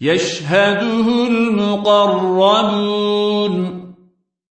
يشهده المقربون.